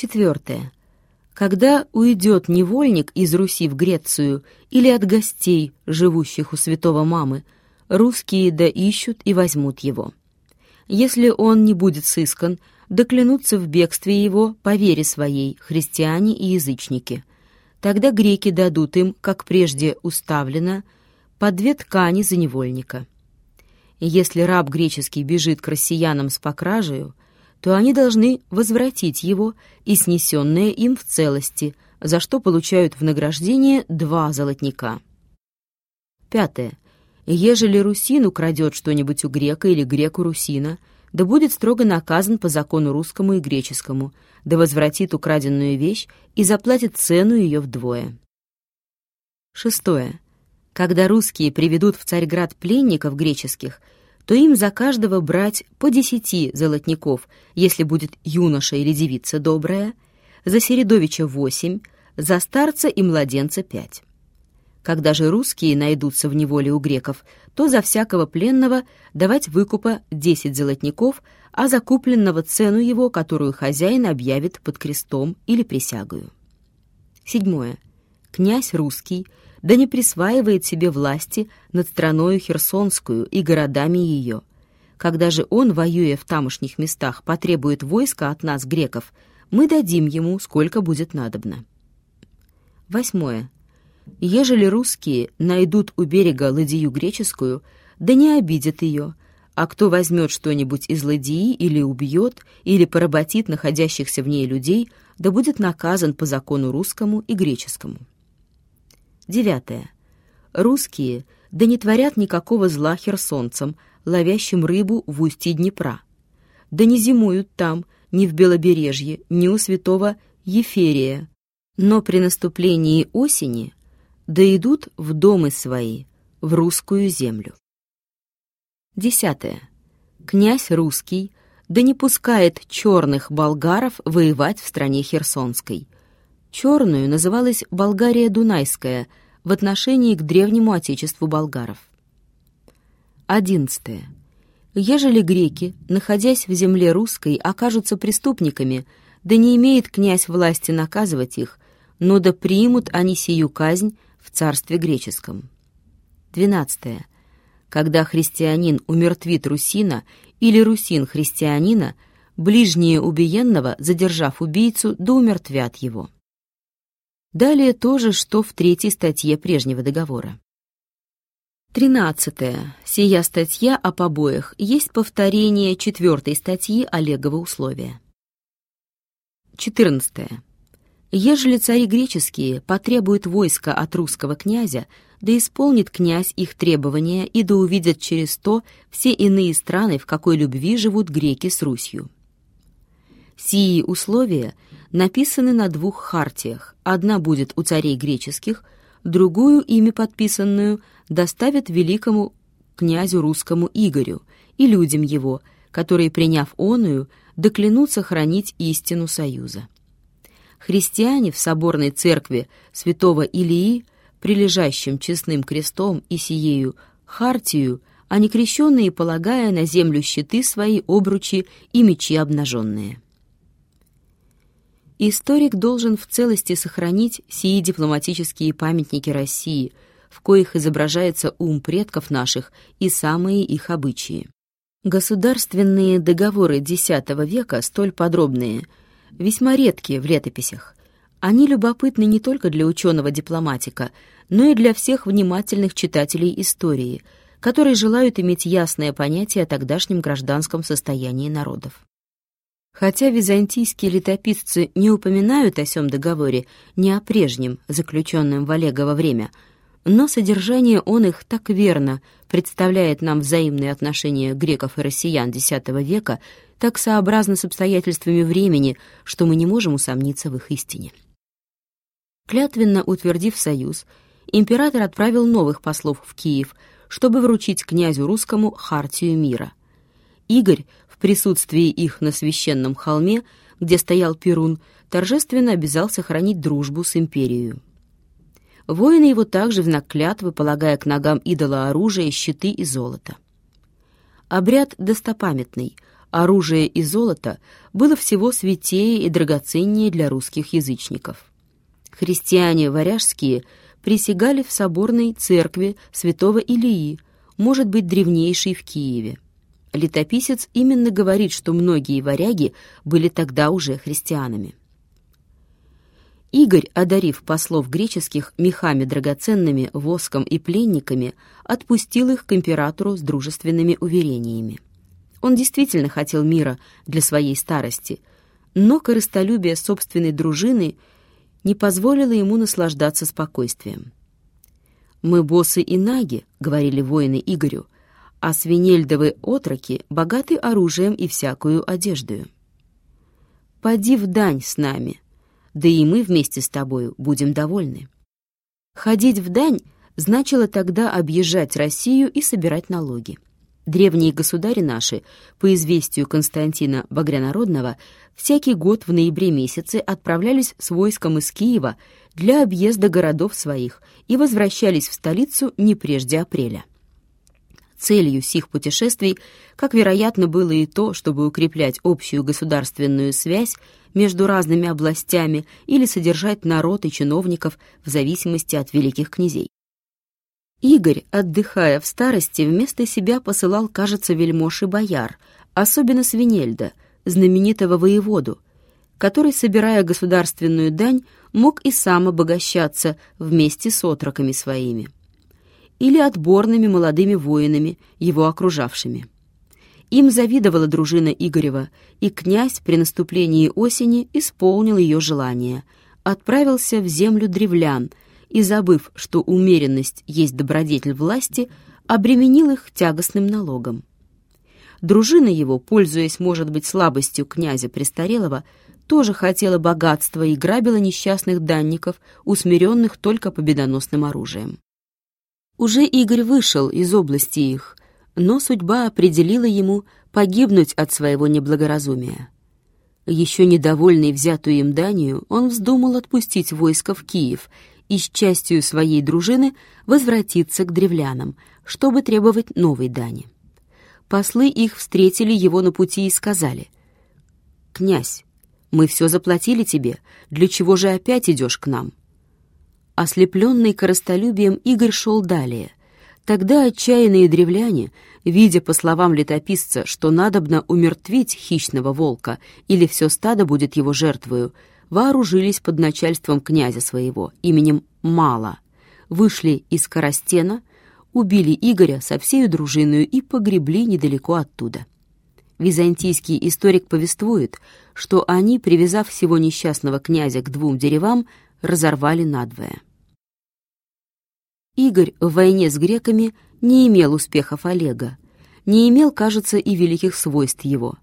Четвертое. Когда уйдет невольник из Руси в Грецию или от гостей, живущих у святого мамы, русские да ищут и возьмут его. Если он не будет сыскан, да клянутся в бегстве его по вере своей христиане и язычники. Тогда греки дадут им, как прежде уставлено, по две ткани за невольника. Если раб греческий бежит к россиянам с покражею, то они должны возвратить его и снесенное им в целости, за что получают в награждение два золотника. Пятое. Ежели русин украдет что-нибудь у грека или греку русина, да будет строго наказан по закону русскому и греческому, да возвратит украденную вещь и заплатит цену ее вдвое. Шестое. Когда русские приведут в Царьград пленников греческих – то им за каждого брать по десяти золотников, если будет юноша или девица добрая, за Середовича восемь, за старца и младенца пять. Когда же русские найдутся в неволе у греков, то за всякого пленного давать выкупа десять золотников, а за купленного цену его, которую хозяин объявит под крестом или присягою. Седьмое. Князь русский – да не присваивает себе власти над страною Херсонскую и городами ее. Когда же он, воюя в тамошних местах, потребует войска от нас, греков, мы дадим ему, сколько будет надобно. Восьмое. Ежели русские найдут у берега ладью греческую, да не обидят ее, а кто возьмет что-нибудь из ладьи или убьет, или поработит находящихся в ней людей, да будет наказан по закону русскому и греческому. Девятое. Русские да не творят никакого зла херсонцам, ловящим рыбу в устье Днепра. Да не зимуют там, ни в Белобережье, ни у святого Еферия. Но при наступлении осени да идут в домы свои, в русскую землю. Десятое. Князь русский да не пускает черных болгаров воевать в стране Херсонской – Черную называлась Болгария Дунайская в отношении к древнему отечеству болгаров. 11. Ежели греки, находясь в земле русской, окажутся преступниками, да не имеет князь власти наказывать их, но да примут они сию казнь в царстве греческом. 12. Когда христианин умертвит русина или русин христианина, ближние убиенного, задержав убийцу, да умертвят его. Далее то же, что в третьей статье прежнего договора. Тринадцатое. Сия статья о побоях есть повторение четвертой статьи Олегова условия. Четырнадцатое. Ежели цари греческие потребуют войска от русского князя, да исполнит князь их требования и да увидят через то все иные страны, в какой любви живут греки с Русью. Сии условия написаны на двух хартиях. Одна будет у царей греческих, другую, ими подписанную, доставят великому князю русскому Игорю и людям его, которые, приняв оную, доклянутся хранить истину союза. Христиане в соборной церкви святого Илии, прилежащим честным крестом и сиею хартию, а некрещенные, полагая на землю щиты свои, обручи и мечи обнаженные. Историк должен в целости сохранить сии дипломатические памятники России, в коих изображается ум предков наших и самые их обычаи. Государственные договоры X века, столь подробные, весьма редкие в летописях. Они любопытны не только для ученого-дипломатика, но и для всех внимательных читателей истории, которые желают иметь ясное понятие о тогдашнем гражданском состоянии народов. Хотя византийские летописцы не упоминают о сём договоре, не о прежнем, заключенном в Олегово время, но содержание он их так верно представляет нам взаимные отношения греков и россиян X века, так сообразно с обстоятельствами времени, что мы не можем усомниться в их истине. Клятвенно утвердив союз, император отправил новых послов в Киев, чтобы вручить князю русскому хартию мира. Игорь в присутствии их на священном холме, где стоял Перун, торжественно обязал сохранить дружбу с империей. Воины его также в знак клятвы, полагая к ногам идола оружие, щиты и золото. Обряд достопамятный, оружие и золото было всего святее и драгоценнее для русских язычников. Христиане варяжские присягали в соборной церкви святого Илии, может быть, древнейшей в Киеве. Летописец именно говорит, что многие варяги были тогда уже христианами. Игорь, одарив послов греческих мехами драгоценными, воском и пленниками, отпустил их к императору с дружественными уверениями. Он действительно хотел мира для своей старости, но корыстолюбие собственной дружины не позволило ему наслаждаться спокойствием. «Мы боссы и наги», — говорили воины Игорю, «а свинельдовы отроки богаты оружием и всякую одеждою». «Поди в дань с нами», — да и мы вместе с тобою будем довольны. Ходить в дань значило тогда объезжать Россию и собирать налоги. Древние государи наши, по известию Константина Багрянародного, всякий год в ноябре месяце отправлялись с войском из Киева для объезда городов своих и возвращались в столицу не прежде апреля. Целью сих путешествий, как вероятно было и то, чтобы укреплять общую государственную связь между разными областями или содержать народ и чиновников в зависимости от великих князей. Игорь, отдыхая в старости, вместо себя посылал, кажется, вельмож и бояр, особенно Свинельда, знаменитого воеводу, который, собирая государственную дань, мог и сам обогащаться вместе с отроками своими или отборными молодыми воинами, его окружавшими. Им завидовала дружина Игорева, и князь при наступлении осени исполнил ее желание, отправился в землю древлян и, забыв, что умеренность есть добродетель власти, обременил их тягостным налогом. Дружина его, пользуясь, может быть, слабостью князя Престарелого, тоже хотела богатства и грабила несчастных данников, усмиренных только победоносным оружием. Уже Игорь вышел из области их, но судьба определила ему погибнуть от своего неблагоразумия. Еще недовольный взятую им данью, он вздумал отпустить войско в Киев и с частью своей дружины возвратиться к древлянам, чтобы требовать новой дани. Послы их встретили его на пути и сказали, «Князь, мы все заплатили тебе, для чего же опять идешь к нам?» Ослепленный коростолюбием, Игорь шел далее. Тогда отчаянные древляне, видя, по словам летописца, что надобно умертвить хищного волка или все стадо будет его жертвою, вооружились под начальством князя своего, именем Мала, вышли из Коростена, убили Игоря со всею дружиною и погребли недалеко оттуда. Византийский историк повествует, что они, привязав всего несчастного князя к двум деревам, разорвали надвое. Игорь в войне с греками не имел успехов Олега, не имел, кажется, и великих свойств его,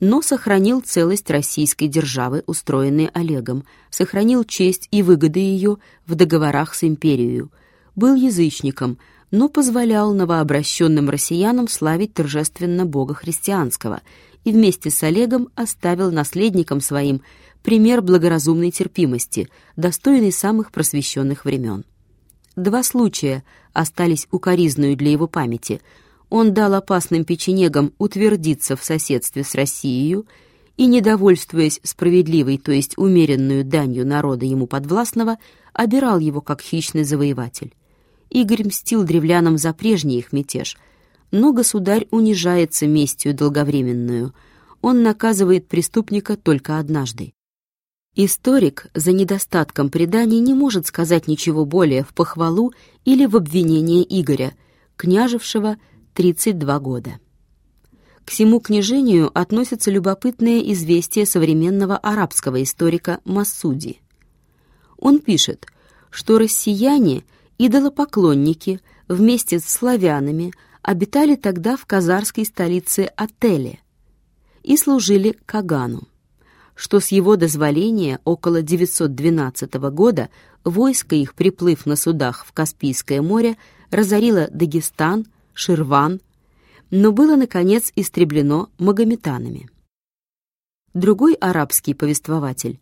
но сохранил целость российской державы, устроенной Олегом, сохранил честь и выгоды ее в договорах с империей, был язычником, но позволял новообращенным россиянам славить торжественно Бога христианского и вместе с Олегом оставил наследникам своим пример благоразумной терпимости, достойный самых просвещенных времен. Два случая остались укоризною для его памяти. Он дал опасным печенегам утвердиться в соседстве с Россией и, недовольствуясь справедливой, то есть умеренную данью народа ему подвластного, обирал его как хищный завоеватель. Игорь мстил древлянам за прежний их мятеж, но государь унижается местью долговременную. Он наказывает преступника только однажды. Историк за недостатком преданий не может сказать ничего более в похвалу или в обвинение Игоря, княжевшего 32 года. К всему княжению относится любопытное известие современного арабского историка Массуди. Он пишет, что россияне, идолопоклонники, вместе с славянами обитали тогда в казарской столице Ателе и служили Кагану что с его дозволения около 912 года войско их, приплыв на судах в Каспийское море, разорило Дагестан, Ширван, но было, наконец, истреблено магометанами. Другой арабский повествователь,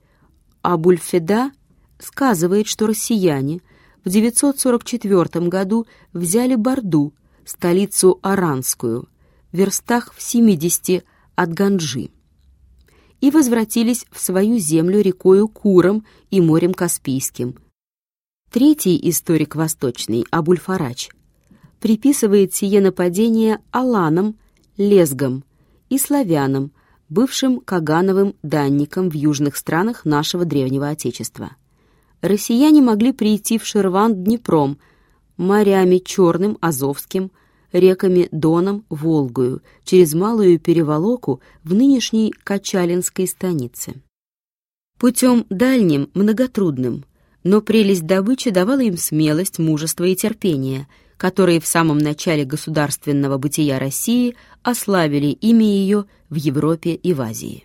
Абульфеда, сказывает, что россияне в 944 году взяли Борду, столицу Аранскую, в верстах в 70 от Ганджи и возвратились в свою землю рекою Куром и морем Каспийским. Третий историк восточный, Абульфарач, приписывает сие нападение аланам, лезгам и славянам, бывшим кагановым данникам в южных странах нашего древнего Отечества. Россияне могли прийти в Шерван Днепром, морями Черным, Азовским, реками Доном, Волгою, через Малую Переволоку в нынешней Качалинской станице. Путем дальним, многотрудным, но прелесть добычи давала им смелость, мужество и терпение, которые в самом начале государственного бытия России ославили имя ее в Европе и в Азии.